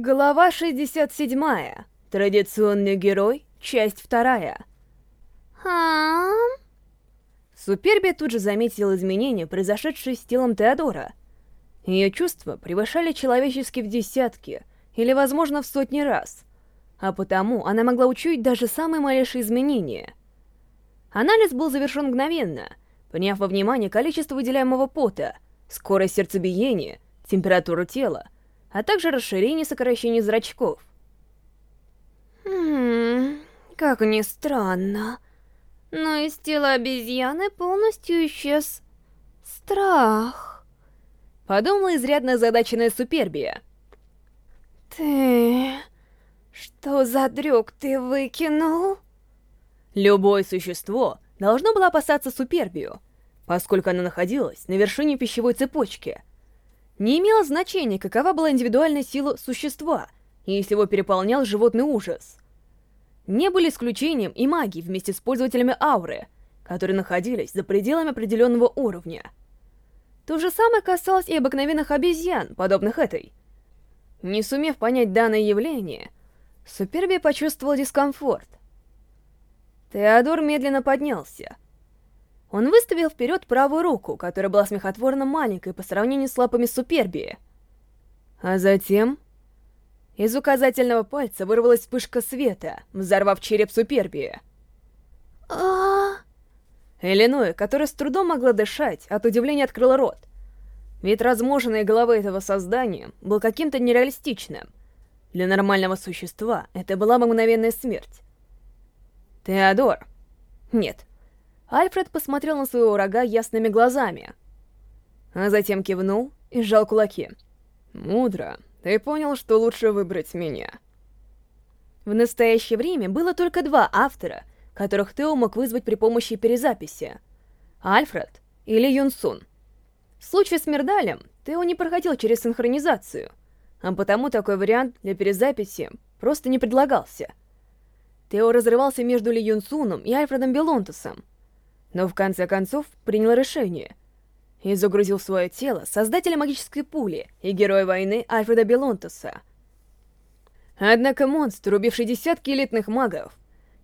Глава 67. Традиционный герой. Часть вторая. А? Суперби тут же заметила изменения, произошедшие с телом Теодора. Ее чувства превышали человеческие в десятки, или, возможно, в сотни раз, а потому она могла учуять даже самые малейшие изменения. Анализ был завершен мгновенно, приняв во внимание количество выделяемого пота, скорость сердцебиения, температуру тела, а также расширение и сокращение зрачков. Хм, как ни странно. Но из тела обезьяны полностью исчез страх. Подумала изрядно озадаченная Супербия. Ты... Что за дрюк ты выкинул? Любое существо должно было опасаться Супербию, поскольку она находилась на вершине пищевой цепочки — не имело значения, какова была индивидуальная сила существа, если его переполнял животный ужас. Не были исключением и маги вместе с пользователями ауры, которые находились за пределами определенного уровня. То же самое касалось и обыкновенных обезьян, подобных этой. Не сумев понять данное явление, Суперби почувствовал дискомфорт. Теодор медленно поднялся — он выставил вперед правую руку, которая была смехотворно маленькой по сравнению с лапами Супербии. А затем... Из указательного пальца вырвалась вспышка света, взорвав череп Супербии. а Элиноя, которая с трудом могла дышать, от удивления открыла рот. Ведь разможенная голова этого создания был каким-то нереалистичным. Для нормального существа это была мгновенная смерть. Теодор. Нет, Альфред посмотрел на своего врага ясными глазами, а затем кивнул и сжал кулаки. «Мудро. Ты понял, что лучше выбрать меня». В настоящее время было только два автора, которых Тео мог вызвать при помощи перезаписи. Альфред или Юнсун. В случае с Мирдалем Тео не проходил через синхронизацию, а потому такой вариант для перезаписи просто не предлагался. Тео разрывался между Ли Юнсуном и Альфредом Белонтусом, но в конце концов принял решение и загрузил в свое тело создателя магической пули и героя войны Альфреда Белонтуса. Однако монстр, убивший десятки элитных магов,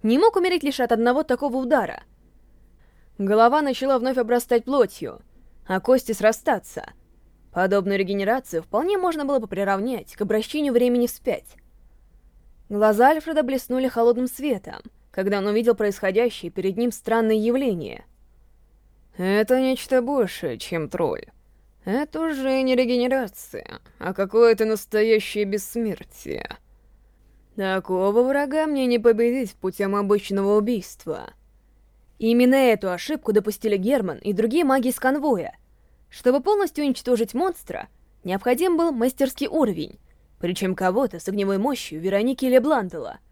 не мог умереть лишь от одного такого удара. Голова начала вновь обрастать плотью, а кости срастаться. Подобную регенерацию вполне можно было бы приравнять к обращению времени вспять. Глаза Альфреда блеснули холодным светом, когда он увидел происходящее перед ним странное явление. Это нечто большее, чем тролль. Это уже не регенерация, а какое-то настоящее бессмертие. Такого врага мне не победить путем обычного убийства. Именно эту ошибку допустили Герман и другие маги из конвоя. Чтобы полностью уничтожить монстра, необходим был мастерский уровень, причем кого-то с огневой мощью Вероники или Блантела —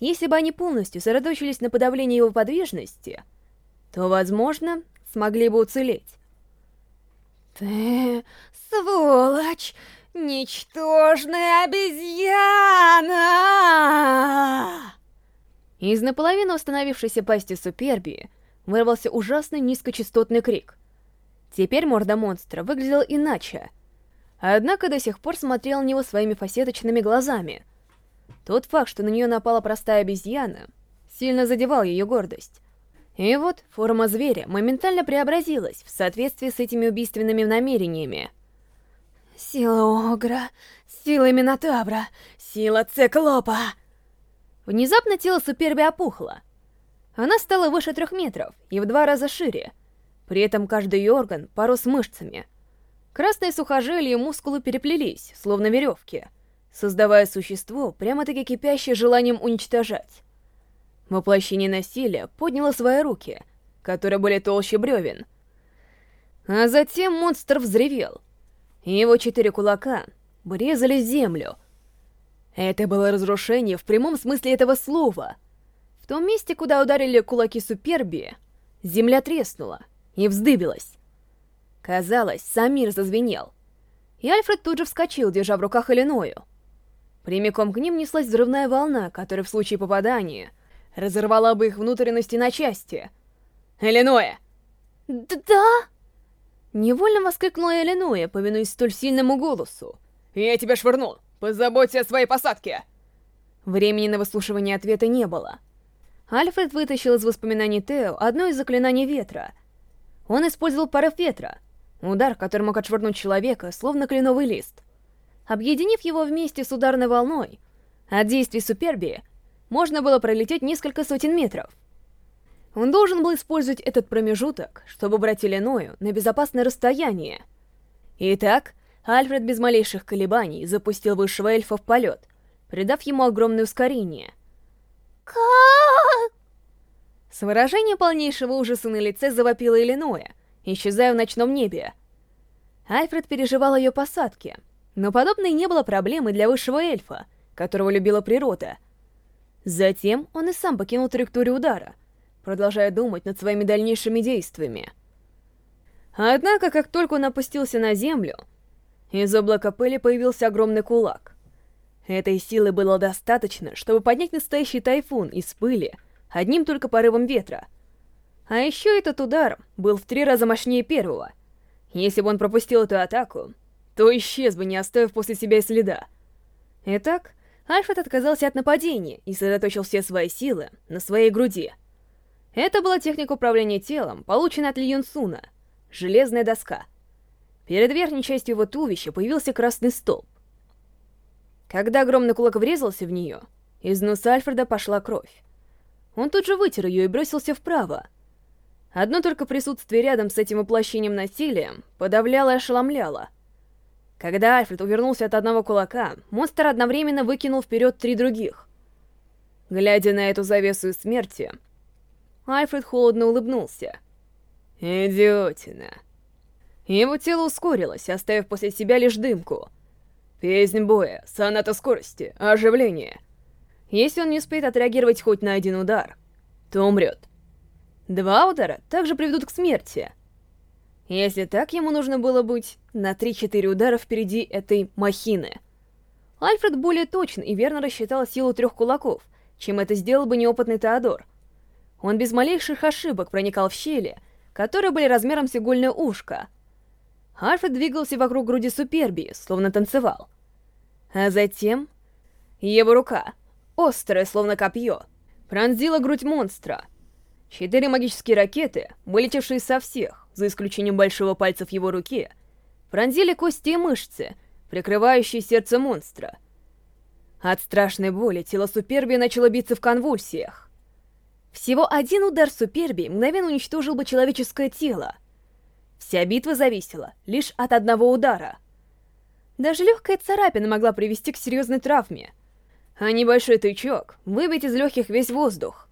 если бы они полностью сосредоточились на подавлении его подвижности, то, возможно, смогли бы уцелеть. «Ты сволочь! Ничтожная обезьяна!» Из наполовину установившейся пасти Суперби вырвался ужасный низкочастотный крик. Теперь морда монстра выглядела иначе. Однако до сих пор смотрел на него своими фасеточными глазами, тот факт, что на нее напала простая обезьяна, сильно задевал ее гордость. И вот форма зверя моментально преобразилась в соответствии с этими убийственными намерениями. Сила Огра, сила Минотавра, сила Циклопа. Внезапно тело Суперби опухло. Она стала выше трех метров и в два раза шире. При этом каждый орган порос мышцами. Красные сухожилия и мускулы переплелись, словно веревки — создавая существо, прямо-таки кипящее желанием уничтожать. Воплощение насилия подняло свои руки, которые были толще бревен. А затем монстр взревел. Его четыре кулака врезали землю. Это было разрушение в прямом смысле этого слова. В том месте, куда ударили кулаки Суперби, земля треснула и вздыбилась. Казалось, сам мир зазвенел. И Альфред тут же вскочил, держа в руках Иллиною. Прямиком к ним неслась взрывная волна, которая в случае попадания разорвала бы их внутренности на части. «Элиноя!» «Да?» Невольно воскликнула Элиноя, повинуясь столь сильному голосу. «Я тебя швырнул! позаботься о своей посадке!» Времени на выслушивание ответа не было. Альфред вытащил из воспоминаний Тео одно из заклинаний ветра. Он использовал порыв ветра, удар, который мог отшвырнуть человека, словно кленовый лист. Объединив его вместе с ударной волной, от действий Суперби можно было пролететь несколько сотен метров. Он должен был использовать этот промежуток, чтобы брать Иллиною на безопасное расстояние. Итак, Альфред без малейших колебаний запустил высшего эльфа в полет, придав ему огромное ускорение. Как? С выражением полнейшего ужаса на лице завопила Иллиноя, исчезая в ночном небе. Альфред переживал ее посадке, но подобной не было проблемы для высшего эльфа, которого любила природа. Затем он и сам покинул траекторию удара, продолжая думать над своими дальнейшими действиями. Однако, как только он опустился на землю, из облака пыли появился огромный кулак. Этой силы было достаточно, чтобы поднять настоящий тайфун из пыли одним только порывом ветра. А еще этот удар был в три раза мощнее первого. Если бы он пропустил эту атаку, то исчез бы, не оставив после себя следа. Итак, Альфред отказался от нападения и сосредоточил все свои силы на своей груди. Это была техника управления телом, полученная от Ли Юн Суна. Железная доска. Перед верхней частью его туловища появился красный столб. Когда огромный кулак врезался в нее, из носа Альфреда пошла кровь. Он тут же вытер ее и бросился вправо. Одно только присутствие рядом с этим воплощением насилия подавляло и ошеломляло. Когда Альфред увернулся от одного кулака, монстр одновременно выкинул вперед три других. Глядя на эту завесу смерти, Альфред холодно улыбнулся. «Идиотина!» Его тело ускорилось, оставив после себя лишь дымку. Песнь боя, соната скорости, оживление. Если он не успеет отреагировать хоть на один удар, то умрет. Два удара также приведут к смерти. Если так, ему нужно было быть на 3-4 удара впереди этой махины. Альфред более точно и верно рассчитал силу трех кулаков, чем это сделал бы неопытный Теодор. Он без малейших ошибок проникал в щели, которые были размером с игольное ушко. Альфред двигался вокруг груди Суперби, словно танцевал. А затем... Его рука, острая, словно копье, пронзила грудь монстра. Четыре магические ракеты, вылетевшие со всех, за исключением большого пальца в его руке, пронзили кости и мышцы, прикрывающие сердце монстра. От страшной боли тело Суперби начало биться в конвульсиях. Всего один удар Суперби мгновенно уничтожил бы человеческое тело. Вся битва зависела лишь от одного удара. Даже легкая царапина могла привести к серьезной травме, а небольшой тычок выбить из легких весь воздух.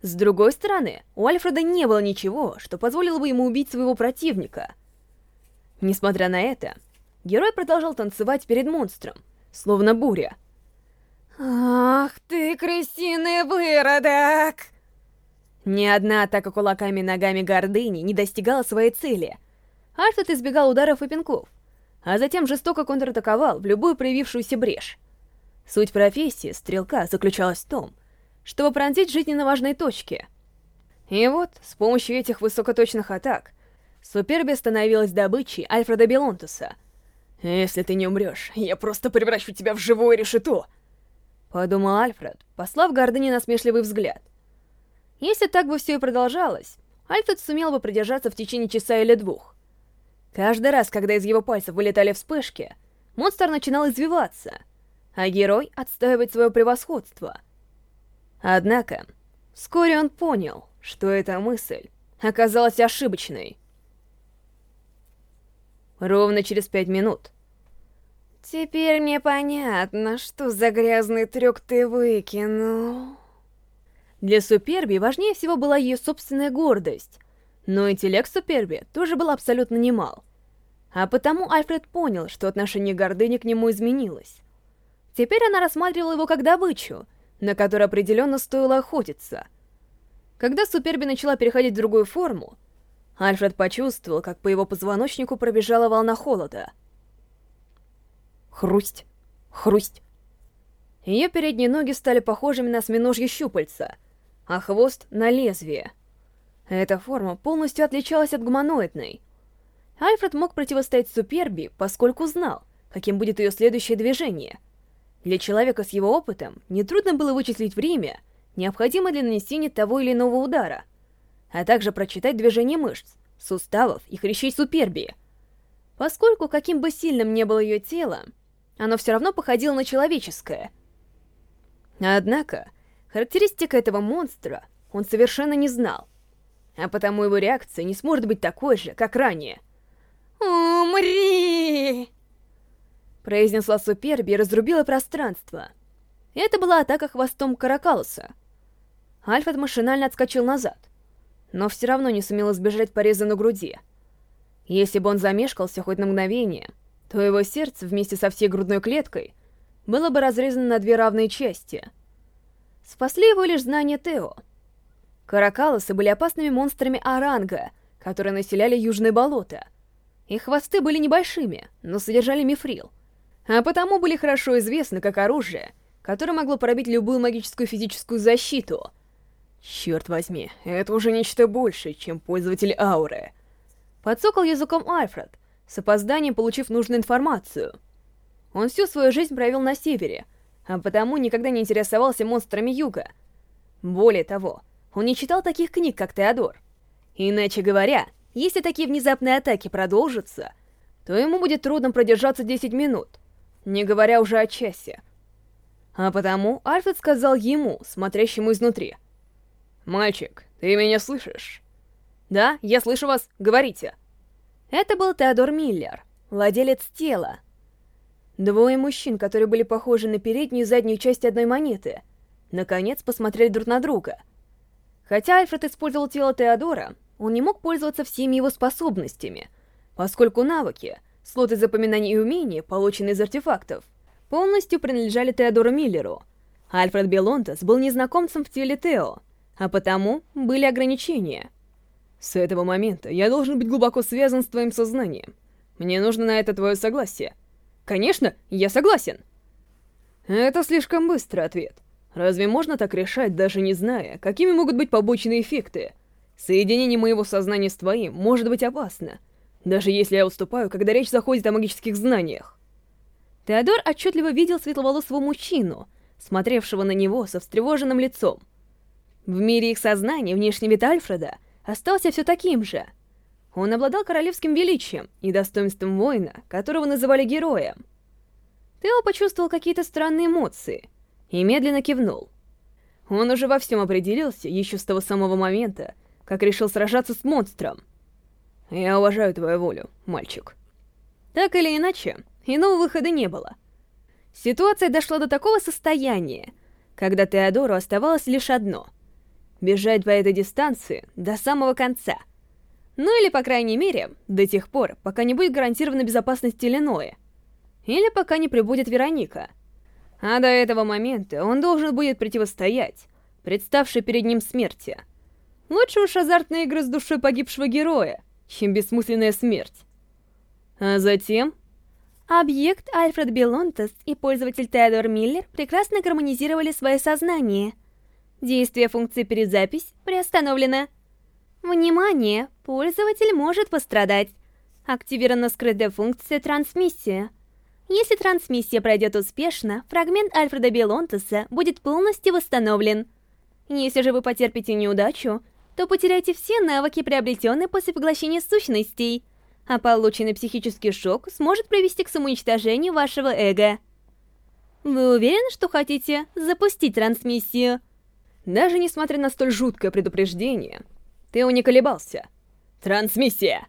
С другой стороны, у Альфреда не было ничего, что позволило бы ему убить своего противника. Несмотря на это, герой продолжал танцевать перед монстром, словно буря. «Ах ты, крысиный выродок!» Ни одна атака кулаками и ногами гордыни не достигала своей цели. Альфред избегал ударов и пинков, а затем жестоко контратаковал в любую проявившуюся брешь. Суть профессии стрелка заключалась в том, чтобы пронзить жизненно важные точки. И вот, с помощью этих высокоточных атак, Суперби становилась добычей Альфреда Белонтуса. «Если ты не умрешь, я просто превращу тебя в живое решето!» Подумал Альфред, послав гордыне насмешливый взгляд — если так бы все и продолжалось, Альфред сумел бы продержаться в течение часа или двух. Каждый раз, когда из его пальцев вылетали вспышки, монстр начинал извиваться, а герой отстаивать свое превосходство. Однако, вскоре он понял, что эта мысль оказалась ошибочной. Ровно через пять минут. «Теперь мне понятно, что за грязный трюк ты выкинул». Для Суперби важнее всего была ее собственная гордость, но интеллект Суперби тоже был абсолютно немал. А потому Альфред понял, что отношение гордыни к нему изменилось. Теперь она рассматривала его как добычу, на которую определенно стоило охотиться. Когда Суперби начала переходить в другую форму, Альфред почувствовал, как по его позвоночнику пробежала волна холода. Хрусть, хрусть. Ее передние ноги стали похожими на осьминожье щупальца — а хвост — на лезвие. Эта форма полностью отличалась от гуманоидной. Альфред мог противостоять Суперби, поскольку знал, каким будет ее следующее движение — Для человека с его опытом нетрудно было вычислить время, необходимое для нанесения того или иного удара, а также прочитать движение мышц, суставов и хрящей супербии. Поскольку каким бы сильным ни было ее тело, оно все равно походило на человеческое. Однако, характеристика этого монстра он совершенно не знал, а потому его реакция не сможет быть такой же, как ранее. «Умри!» Произнесла Суперби и разрубила пространство. Это была атака хвостом Каракалуса. Альфред машинально отскочил назад, но все равно не сумел избежать пореза на груди. Если бы он замешкался хоть на мгновение, то его сердце вместе со всей грудной клеткой было бы разрезано на две равные части. Спасли его лишь знания Тео. Каракалусы были опасными монстрами Аранга, которые населяли южные болота. Их хвосты были небольшими, но содержали мифрил а потому были хорошо известны как оружие, которое могло пробить любую магическую физическую защиту. Черт возьми, это уже нечто большее, чем пользователь ауры. Подсокал языком Альфред, с опозданием получив нужную информацию. Он всю свою жизнь провел на севере, а потому никогда не интересовался монстрами юга. Более того, он не читал таких книг, как Теодор. Иначе говоря, если такие внезапные атаки продолжатся, то ему будет трудно продержаться 10 минут — не говоря уже о часе. А потому Альфред сказал ему, смотрящему изнутри. «Мальчик, ты меня слышишь?» «Да, я слышу вас, говорите». Это был Теодор Миллер, владелец тела. Двое мужчин, которые были похожи на переднюю и заднюю часть одной монеты, наконец посмотрели друг на друга. Хотя Альфред использовал тело Теодора, он не мог пользоваться всеми его способностями, поскольку навыки — Слоты запоминания и умения, полученные из артефактов, полностью принадлежали Теодору Миллеру. Альфред Белонтес был незнакомцем в теле Тео, а потому были ограничения. С этого момента я должен быть глубоко связан с твоим сознанием. Мне нужно на это твое согласие. Конечно, я согласен. Это слишком быстрый ответ. Разве можно так решать, даже не зная, какими могут быть побочные эффекты? Соединение моего сознания с твоим может быть опасно, даже если я уступаю, когда речь заходит о магических знаниях. Теодор отчетливо видел светловолосого мужчину, смотревшего на него со встревоженным лицом. В мире их сознания внешний вид Альфреда остался все таким же. Он обладал королевским величием и достоинством воина, которого называли героем. Тео почувствовал какие-то странные эмоции и медленно кивнул. Он уже во всем определился еще с того самого момента, как решил сражаться с монстром. Я уважаю твою волю, мальчик. Так или иначе, иного выхода не было. Ситуация дошла до такого состояния, когда Теодору оставалось лишь одно — бежать по этой дистанции до самого конца. Ну или, по крайней мере, до тех пор, пока не будет гарантирована безопасность Иллиноя. Или пока не прибудет Вероника. А до этого момента он должен будет противостоять, представшей перед ним смерти. Лучше уж азартные игры с душой погибшего героя, чем бессмысленная смерть. А затем... Объект Альфред Белонтес и пользователь Теодор Миллер прекрасно гармонизировали свое сознание. Действие функции «Перезапись» приостановлено. Внимание! Пользователь может пострадать. Активирована скрытая функция «Трансмиссия». Если трансмиссия пройдет успешно, фрагмент Альфреда Белонтеса будет полностью восстановлен. Если же вы потерпите неудачу, то потеряете все навыки, приобретенные после поглощения сущностей, а полученный психический шок сможет привести к самоуничтожению вашего эго. Вы уверены, что хотите запустить трансмиссию? Даже несмотря на столь жуткое предупреждение, Тео не колебался. Трансмиссия!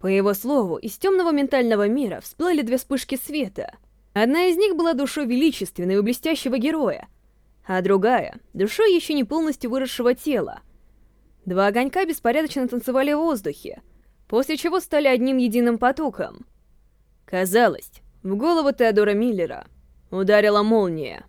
По его слову, из темного ментального мира всплыли две вспышки света. Одна из них была душой величественного и блестящего героя, а другая — душой еще не полностью выросшего тела, Два огонька беспорядочно танцевали в воздухе, после чего стали одним единым потоком. Казалось, в голову Теодора Миллера ударила молния.